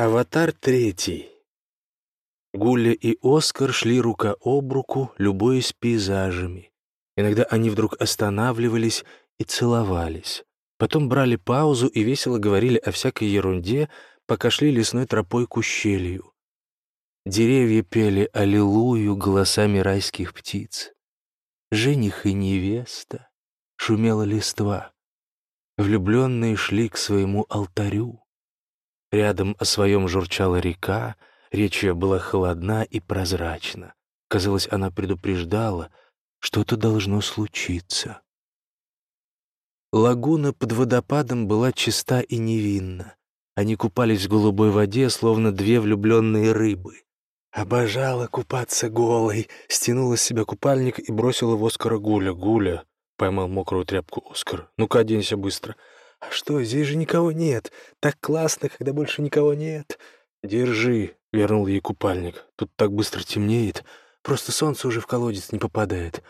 Аватар третий. Гуля и Оскар шли рука об руку, любуясь пейзажами. Иногда они вдруг останавливались и целовались. Потом брали паузу и весело говорили о всякой ерунде, пока шли лесной тропой к ущелью. Деревья пели «Аллилуйю» голосами райских птиц. Жених и невеста, шумела листва. Влюбленные шли к своему алтарю. Рядом о своем журчала река, речь ее была холодна и прозрачна. Казалось, она предупреждала, что-то должно случиться. Лагуна под водопадом была чиста и невинна. Они купались в голубой воде, словно две влюбленные рыбы. Обожала купаться голой, стянула с себя купальник и бросила в Оскара Гуля. «Гуля!» — поймал мокрую тряпку Оскар. «Ну-ка, оденься быстро!» «А что, здесь же никого нет. Так классно, когда больше никого нет». «Держи», — вернул ей купальник. «Тут так быстро темнеет. Просто солнце уже в колодец не попадает.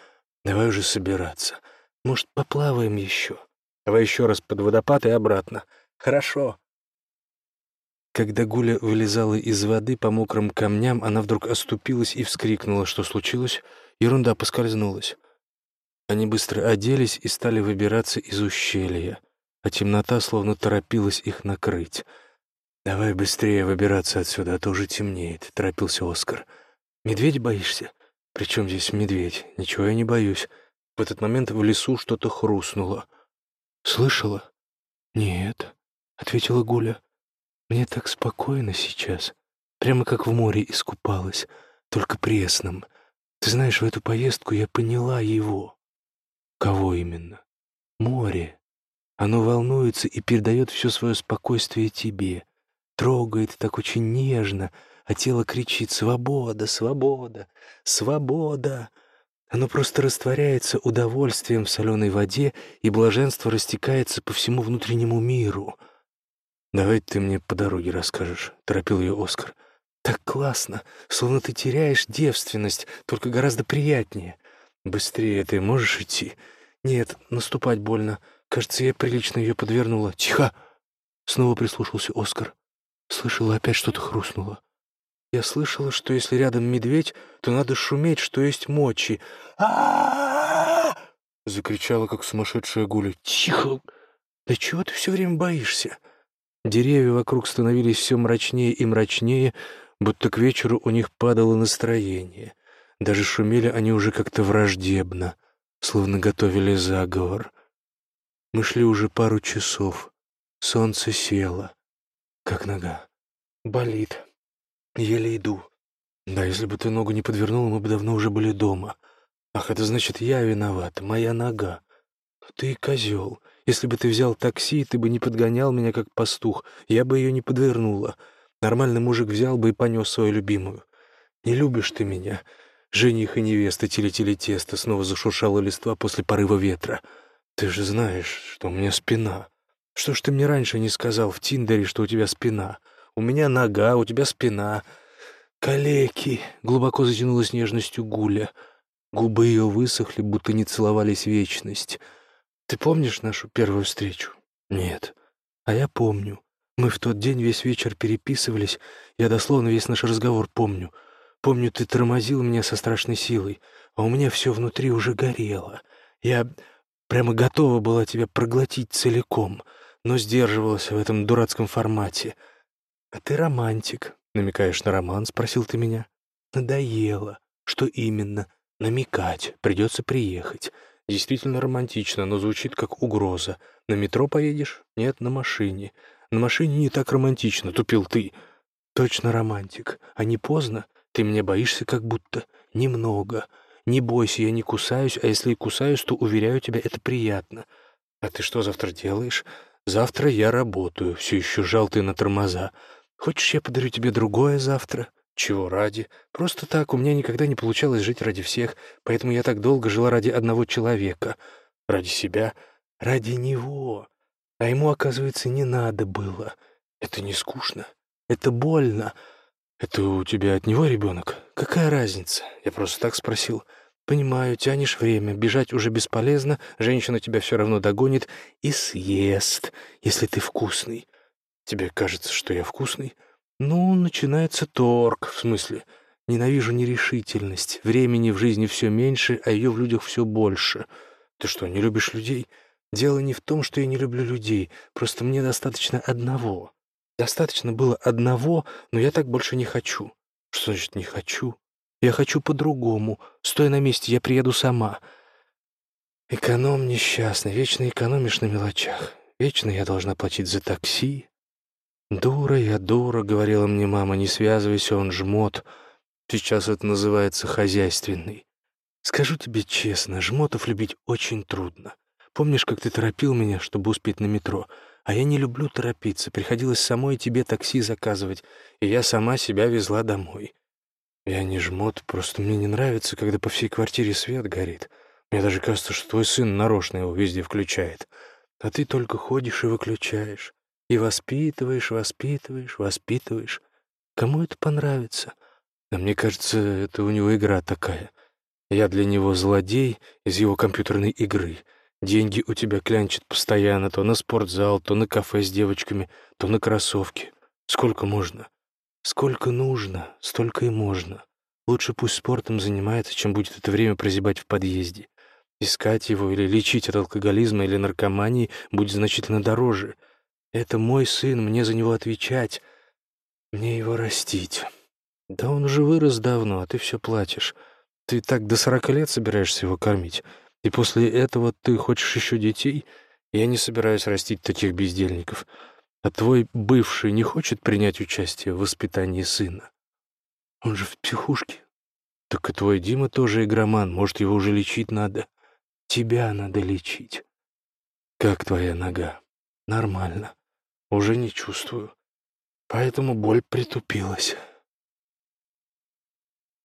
Давай уже собираться. Может, поплаваем еще? Давай еще раз под водопад и обратно. Хорошо». Когда Гуля вылезала из воды по мокрым камням, она вдруг оступилась и вскрикнула, что случилось. Ерунда поскользнулась. Они быстро оделись и стали выбираться из ущелья а темнота словно торопилась их накрыть. «Давай быстрее выбираться отсюда, а то уже темнеет», — торопился Оскар. «Медведь боишься?» «При чем здесь медведь? Ничего я не боюсь». В этот момент в лесу что-то хрустнуло. «Слышала?» «Нет», — ответила Гуля. «Мне так спокойно сейчас, прямо как в море искупалась, только пресном. Ты знаешь, в эту поездку я поняла его». «Кого именно?» «Море. Оно волнуется и передает все свое спокойствие тебе, трогает так очень нежно, а тело кричит «Свобода! Свобода! Свобода!» Оно просто растворяется удовольствием в соленой воде, и блаженство растекается по всему внутреннему миру. «Давай ты мне по дороге расскажешь», — торопил ее Оскар. «Так классно, словно ты теряешь девственность, только гораздо приятнее. Быстрее ты можешь идти? Нет, наступать больно. Кажется, я прилично ее подвернула. Тихо!» Снова прислушался Оскар. Слышала, опять что-то хрустнуло. Я слышала, что если рядом медведь, то надо шуметь, что есть мочи. Закричала, как сумасшедшая гуля. «Тихо! Да чего ты все время боишься?» Деревья вокруг становились все мрачнее и мрачнее, будто к вечеру у них падало настроение. Даже шумели они уже как-то враждебно, словно готовили заговор. Мы шли уже пару часов. Солнце село. Как нога. Болит. Еле иду. Да, если бы ты ногу не подвернула, мы бы давно уже были дома. Ах, это значит, я виноват, моя нога. Но ты козел. Если бы ты взял такси, ты бы не подгонял меня, как пастух. Я бы ее не подвернула. Нормальный мужик взял бы и понес свою любимую. Не любишь ты меня. Жених и невеста телетели тесто, снова зашуршала листва после порыва ветра. «Ты же знаешь, что у меня спина. Что ж ты мне раньше не сказал в Тиндере, что у тебя спина? У меня нога, у тебя спина. Калеки!» — глубоко затянулась нежностью Гуля. Губы ее высохли, будто не целовались вечность. «Ты помнишь нашу первую встречу?» «Нет». «А я помню. Мы в тот день весь вечер переписывались. Я дословно весь наш разговор помню. Помню, ты тормозил меня со страшной силой, а у меня все внутри уже горело. Я Прямо готова была тебя проглотить целиком, но сдерживалась в этом дурацком формате. А ты романтик. Намекаешь на роман, спросил ты меня. Надоело. Что именно? Намекать. Придется приехать. Действительно романтично, но звучит как угроза. На метро поедешь? Нет, на машине. На машине не так романтично, тупил ты. Точно романтик. А не поздно? Ты меня боишься как будто? Немного. Не бойся, я не кусаюсь, а если и кусаюсь, то, уверяю тебя, это приятно. А ты что завтра делаешь? Завтра я работаю, все еще жал ты на тормоза. Хочешь, я подарю тебе другое завтра? Чего ради? Просто так, у меня никогда не получалось жить ради всех, поэтому я так долго жила ради одного человека. Ради себя, ради него. А ему, оказывается, не надо было. Это не скучно, это больно. Это у тебя от него ребенок? Какая разница? Я просто так спросил. Понимаю, тянешь время, бежать уже бесполезно, женщина тебя все равно догонит и съест, если ты вкусный. Тебе кажется, что я вкусный? Ну, начинается торг, в смысле. Ненавижу нерешительность. Времени в жизни все меньше, а ее в людях все больше. Ты что, не любишь людей? Дело не в том, что я не люблю людей. Просто мне достаточно одного. Достаточно было одного, но я так больше не хочу. Что значит «не хочу»? Я хочу по-другому. Стоя на месте, я приеду сама. Эконом несчастный, вечно экономишь на мелочах. Вечно я должна платить за такси. «Дура я, дура», — говорила мне мама, — «не связывайся, он жмот». Сейчас это называется хозяйственный. Скажу тебе честно, жмотов любить очень трудно. Помнишь, как ты торопил меня, чтобы успеть на метро? А я не люблю торопиться. Приходилось самой тебе такси заказывать, и я сама себя везла домой. Я не жмот, просто мне не нравится, когда по всей квартире свет горит. Мне даже кажется, что твой сын нарочно его везде включает. А ты только ходишь и выключаешь. И воспитываешь, воспитываешь, воспитываешь. Кому это понравится? А мне кажется, это у него игра такая. Я для него злодей из его компьютерной игры — Деньги у тебя клянчат постоянно, то на спортзал, то на кафе с девочками, то на кроссовки. Сколько можно? Сколько нужно, столько и можно. Лучше пусть спортом занимается, чем будет это время прозябать в подъезде. Искать его или лечить от алкоголизма или наркомании будет значительно дороже. Это мой сын, мне за него отвечать, мне его растить. Да он уже вырос давно, а ты все платишь. Ты так до сорока лет собираешься его кормить. И после этого ты хочешь еще детей? Я не собираюсь растить таких бездельников. А твой бывший не хочет принять участие в воспитании сына? Он же в психушке. Так и твой Дима тоже игроман. Может, его уже лечить надо? Тебя надо лечить. Как твоя нога? Нормально. Уже не чувствую. Поэтому боль притупилась.